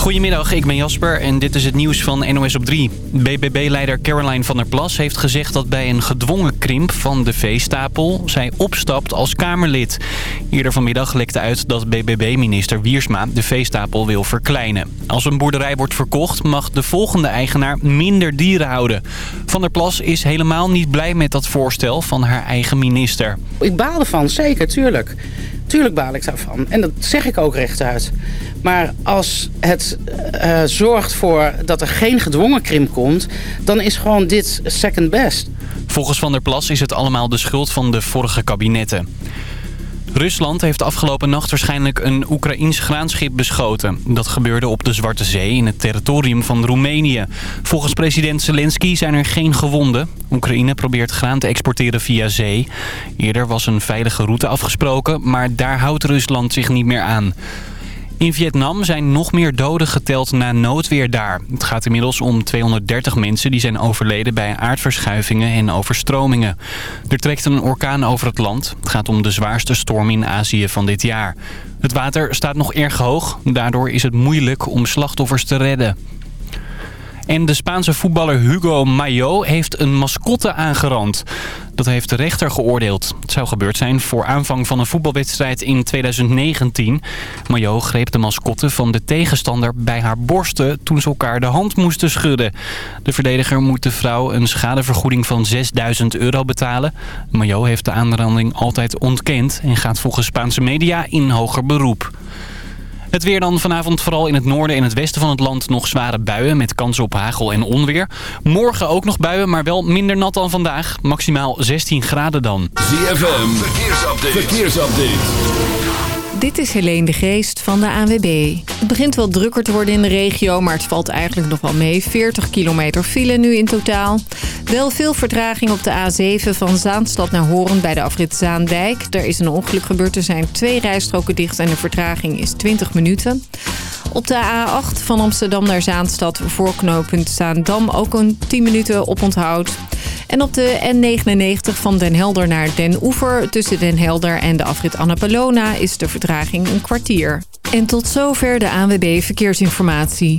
Goedemiddag, ik ben Jasper en dit is het nieuws van NOS op 3. BBB-leider Caroline van der Plas heeft gezegd dat bij een gedwongen krimp van de veestapel zij opstapt als Kamerlid. Eerder vanmiddag lekte uit dat BBB-minister Wiersma de veestapel wil verkleinen. Als een boerderij wordt verkocht mag de volgende eigenaar minder dieren houden. Van der Plas is helemaal niet blij met dat voorstel van haar eigen minister. Ik baal ervan, zeker, tuurlijk. Tuurlijk baal ik daarvan. En dat zeg ik ook rechtuit. Maar als het uh, zorgt voor dat er geen gedwongen krimp komt... dan is gewoon dit second best. Volgens Van der Plas is het allemaal de schuld van de vorige kabinetten. Rusland heeft afgelopen nacht waarschijnlijk een Oekraïns graanschip beschoten. Dat gebeurde op de Zwarte Zee in het territorium van Roemenië. Volgens president Zelensky zijn er geen gewonden. Oekraïne probeert graan te exporteren via zee. Eerder was een veilige route afgesproken, maar daar houdt Rusland zich niet meer aan. In Vietnam zijn nog meer doden geteld na noodweer daar. Het gaat inmiddels om 230 mensen die zijn overleden bij aardverschuivingen en overstromingen. Er trekt een orkaan over het land. Het gaat om de zwaarste storm in Azië van dit jaar. Het water staat nog erg hoog. Daardoor is het moeilijk om slachtoffers te redden. En de Spaanse voetballer Hugo Mayo heeft een mascotte aangerand. Dat heeft de rechter geoordeeld. Het zou gebeurd zijn voor aanvang van een voetbalwedstrijd in 2019. Mayo greep de mascotte van de tegenstander bij haar borsten toen ze elkaar de hand moesten schudden. De verdediger moet de vrouw een schadevergoeding van 6000 euro betalen. Mayo heeft de aanranding altijd ontkend en gaat volgens Spaanse media in hoger beroep. Het weer dan vanavond vooral in het noorden en het westen van het land nog zware buien met kans op hagel en onweer. Morgen ook nog buien, maar wel minder nat dan vandaag. Maximaal 16 graden dan. ZFM, verkeersupdate. verkeersupdate. Dit is Helene de Geest van de ANWB. Het begint wel drukker te worden in de regio, maar het valt eigenlijk nog wel mee. 40 kilometer file nu in totaal. Wel veel vertraging op de A7 van Zaanstad naar Horen bij de afrit Zaandijk. Er is een ongeluk gebeurd. Er zijn twee rijstroken dicht en de vertraging is 20 minuten. Op de A8 van Amsterdam naar Zaanstad voor knooppunt Zaandam ook een 10 minuten op onthoud. En op de N99 van Den Helder naar Den Oever tussen Den Helder en de afrit Annapolona is de vertraging een kwartier. En tot zover de ANWB Verkeersinformatie.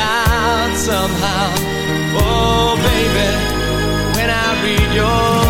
Doubts somehow. Oh, baby, when I read your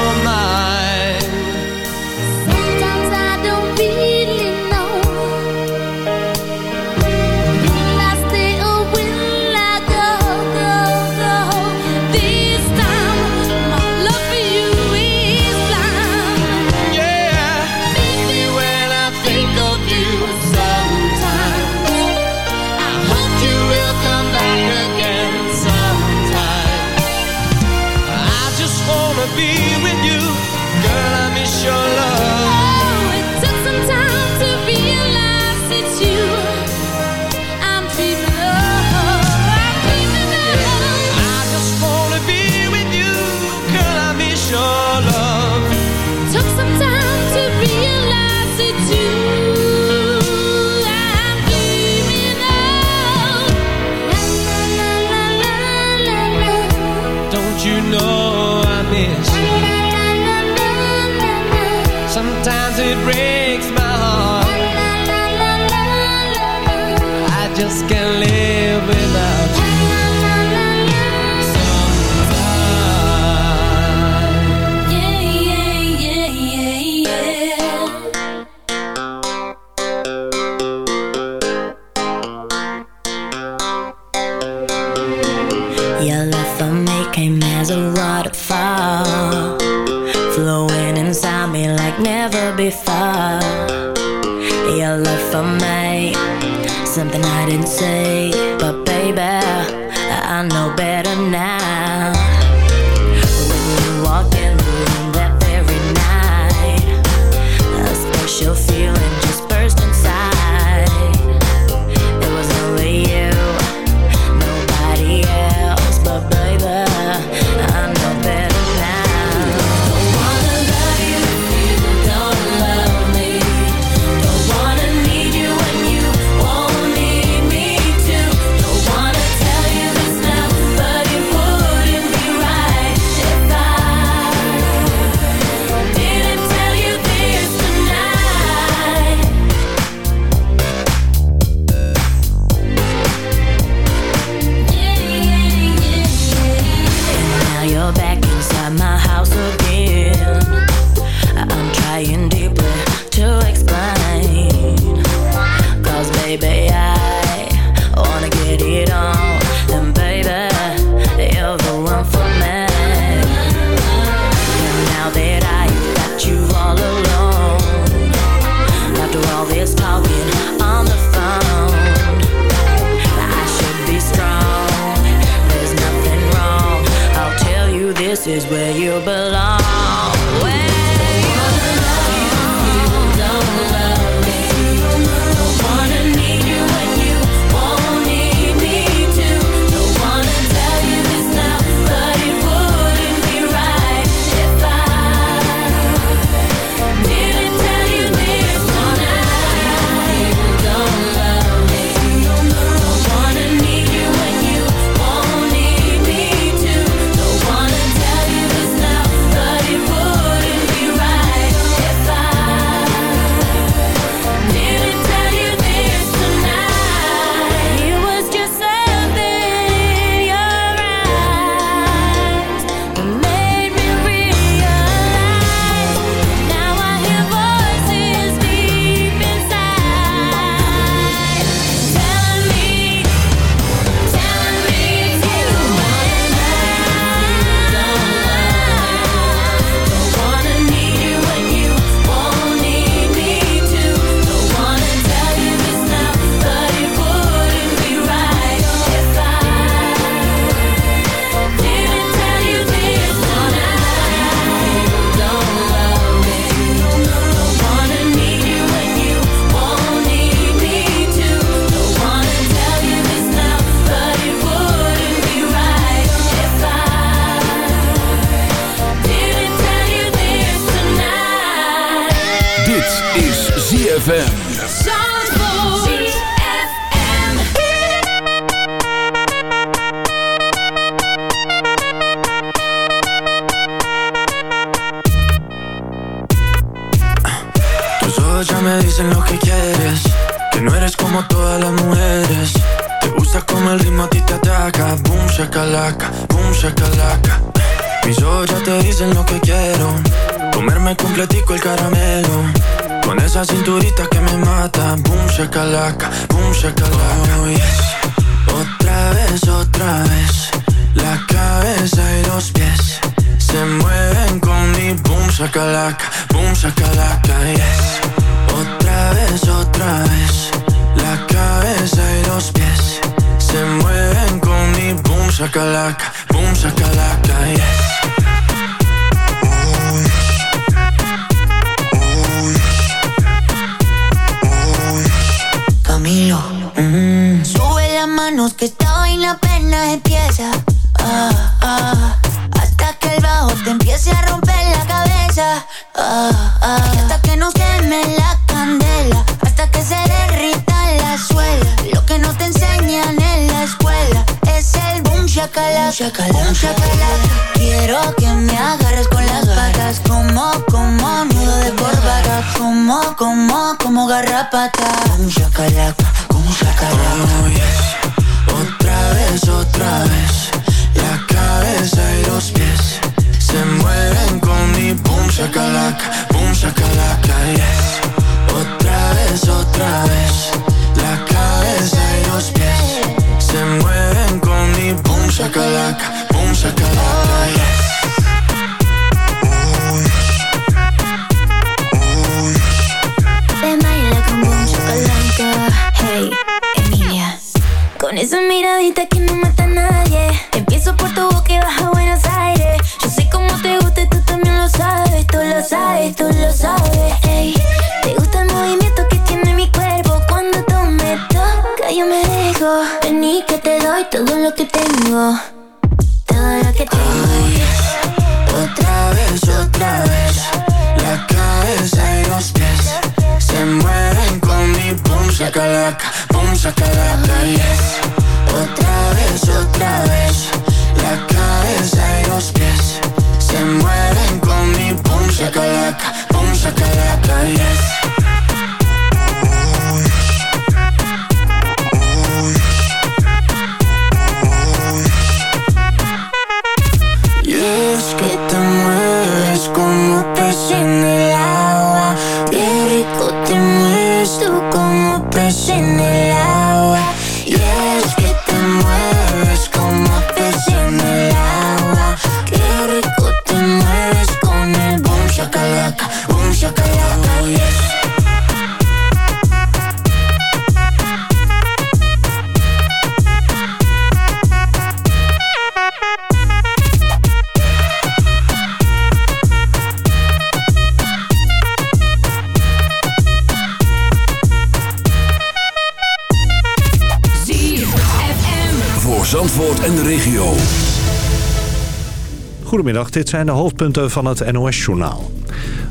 Dit zijn de hoofdpunten van het NOS-journaal.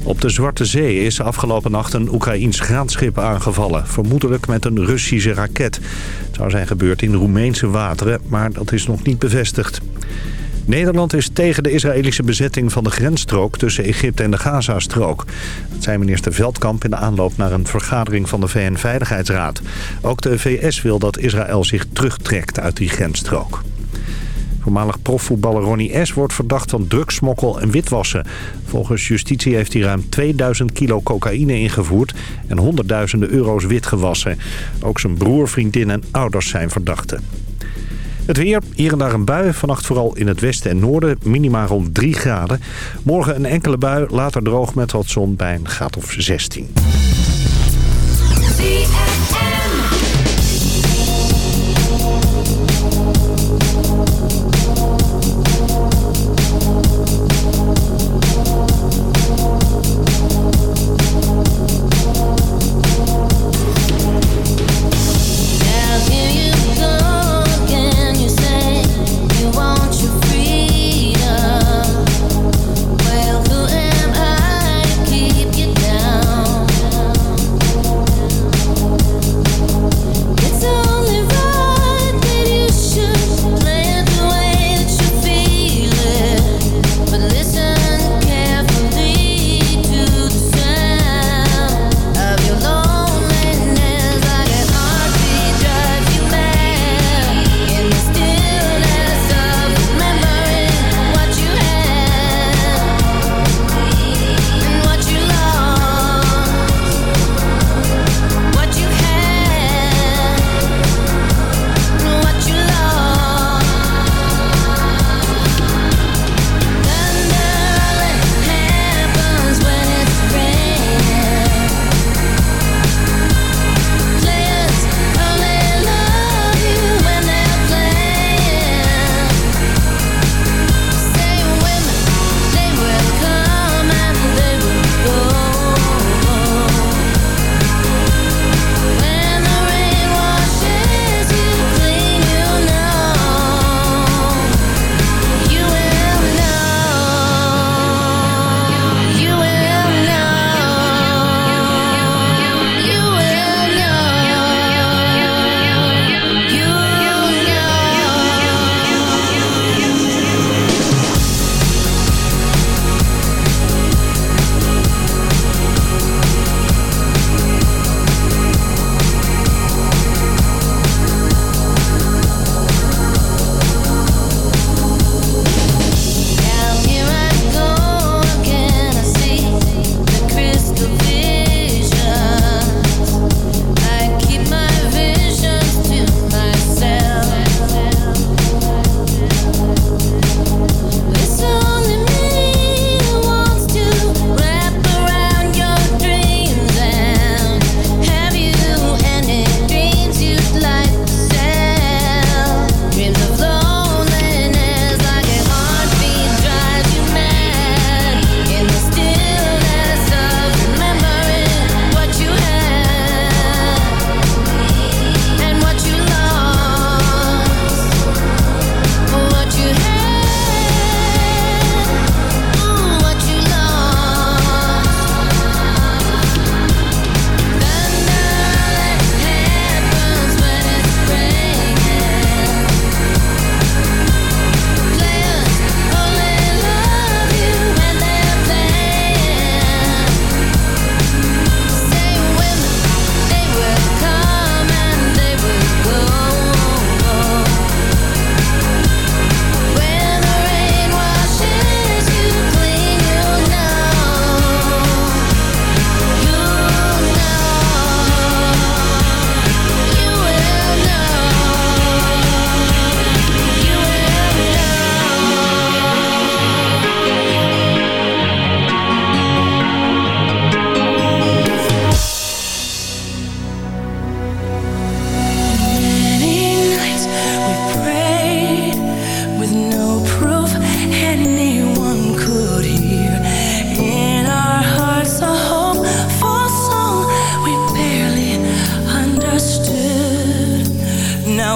Op de Zwarte Zee is afgelopen nacht een Oekraïns graanschip aangevallen. Vermoedelijk met een Russische raket. Het zou zijn gebeurd in Roemeense wateren, maar dat is nog niet bevestigd. Nederland is tegen de Israëlische bezetting van de grensstrook tussen Egypte en de Gazastrook. Dat zei minister Veldkamp in de aanloop naar een vergadering van de VN-veiligheidsraad. Ook de VS wil dat Israël zich terugtrekt uit die grensstrook. Voormalig profvoetballer Ronnie S. wordt verdacht van drugsmokkel en witwassen. Volgens justitie heeft hij ruim 2000 kilo cocaïne ingevoerd en honderdduizenden euro's witgewassen. Ook zijn broer, vriendin en ouders zijn verdachten. Het weer, hier en daar een bui. Vannacht vooral in het westen en noorden. Minima rond 3 graden. Morgen een enkele bui, later droog met wat zon bij een graad of 16.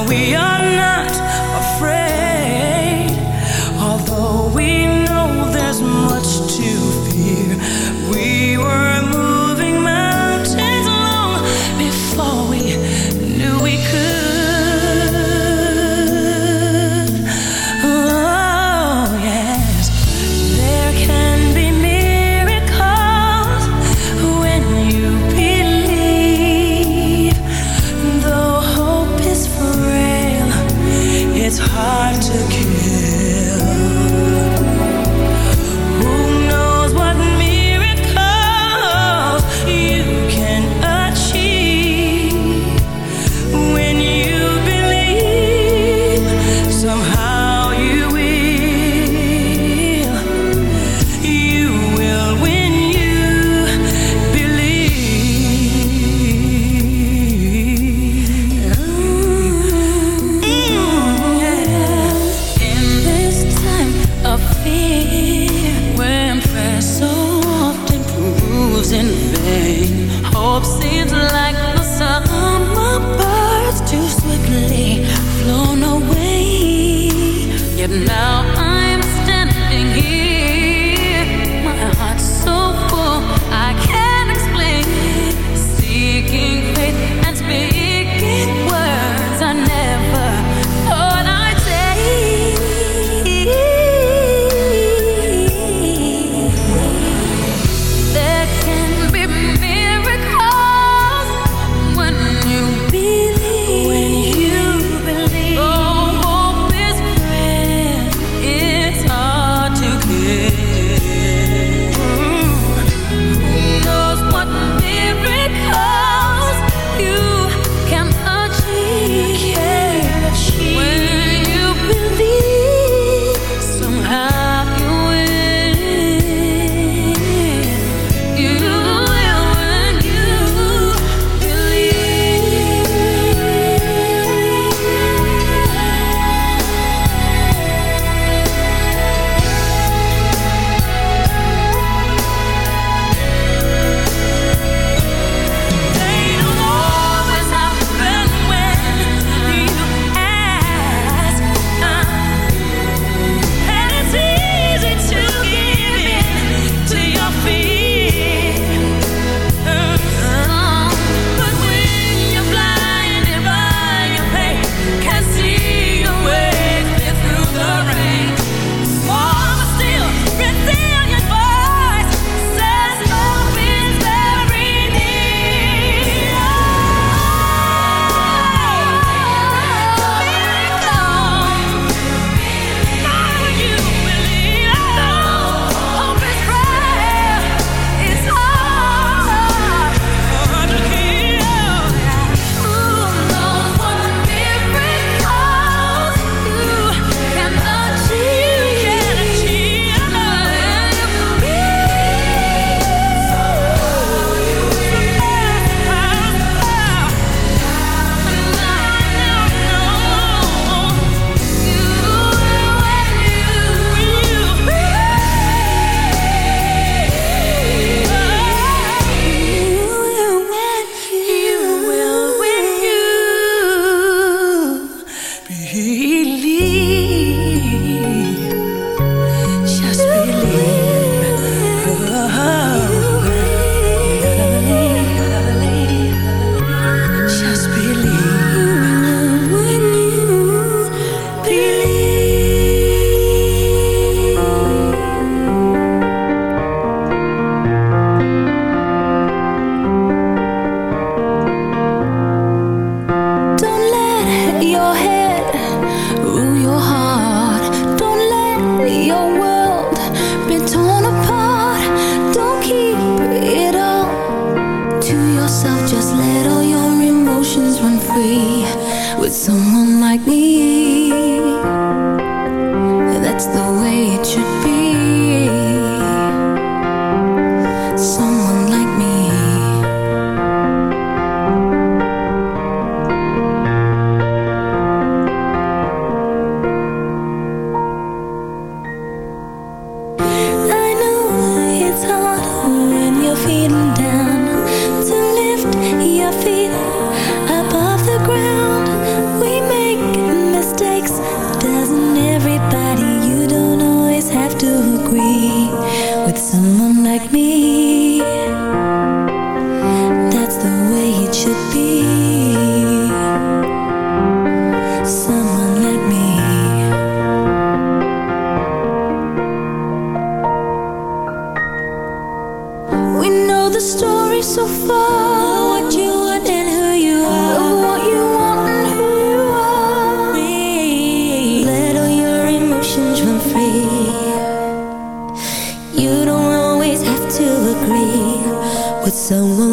we are. Someone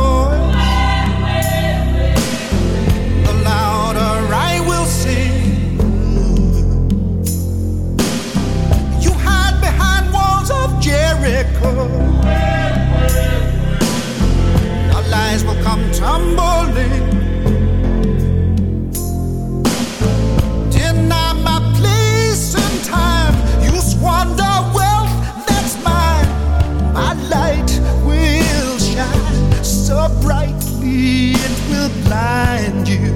tumbling. Deny my place time. You squander wealth that's mine. My light will shine so brightly it will blind you.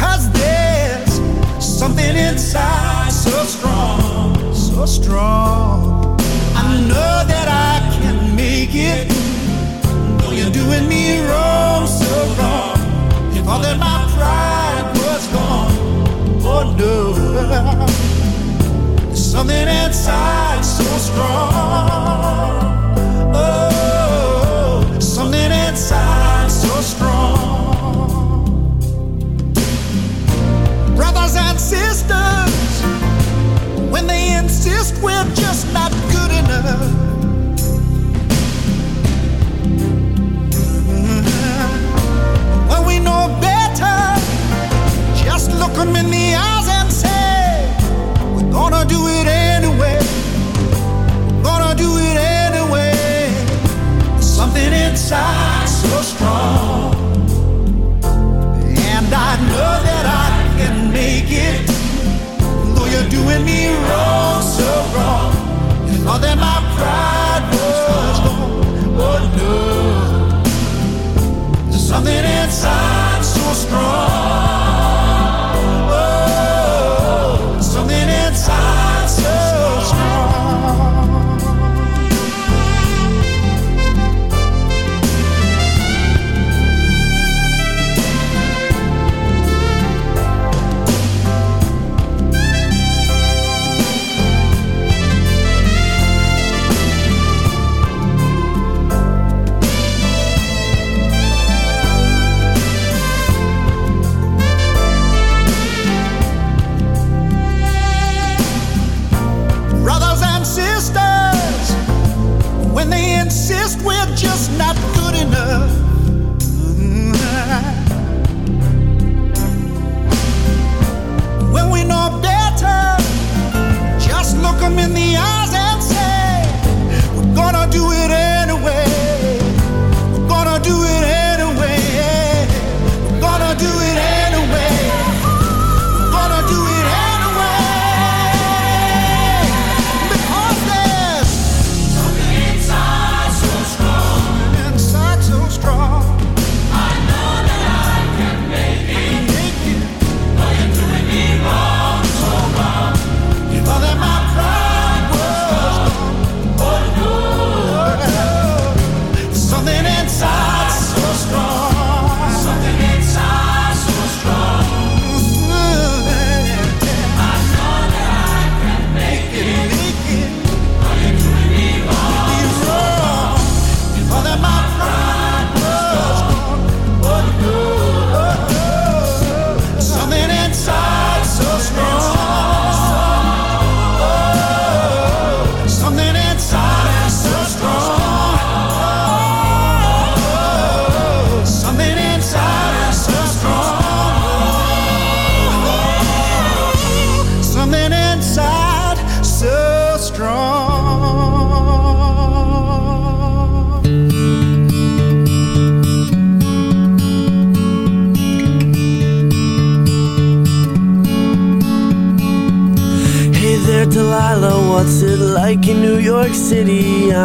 Cause there's something inside so strong, so strong. I know that I can make it. Though you're doing me wrong, sisters, when they insist we're just not good enough. Look 'em in the eyes and say, We're gonna do it anyway. Gonna do it anyway. There's something inside so strong. And I know that I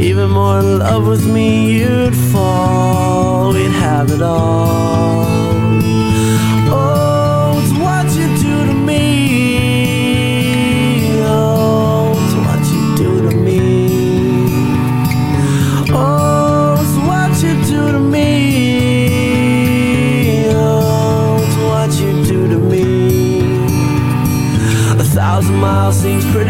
Even more in love with me, you'd fall. We'd have it all. Oh, it's what you do to me. Oh, it's what you do to me. Oh, it's what you do to me. Oh, it's what you do to me. A thousand miles seems pretty